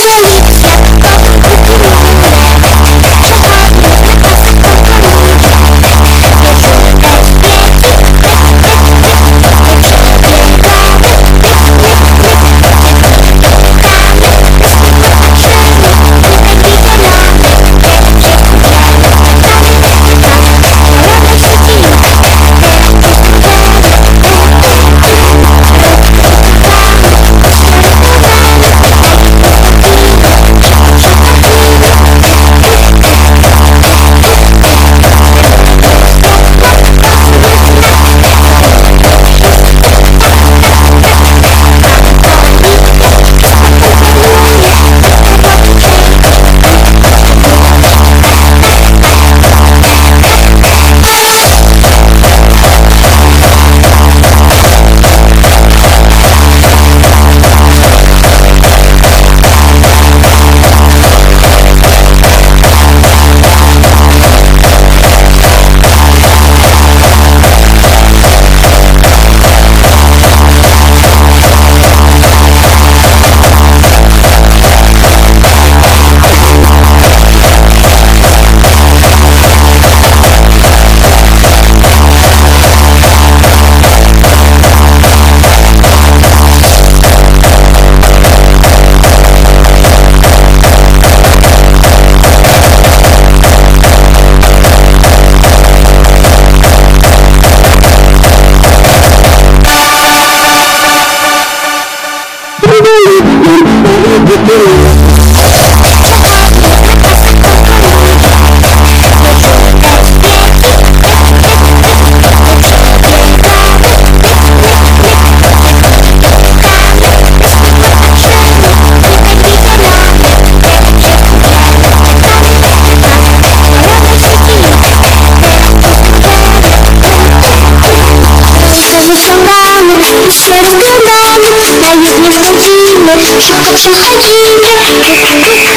Angelique 是不，是否深海寂寞？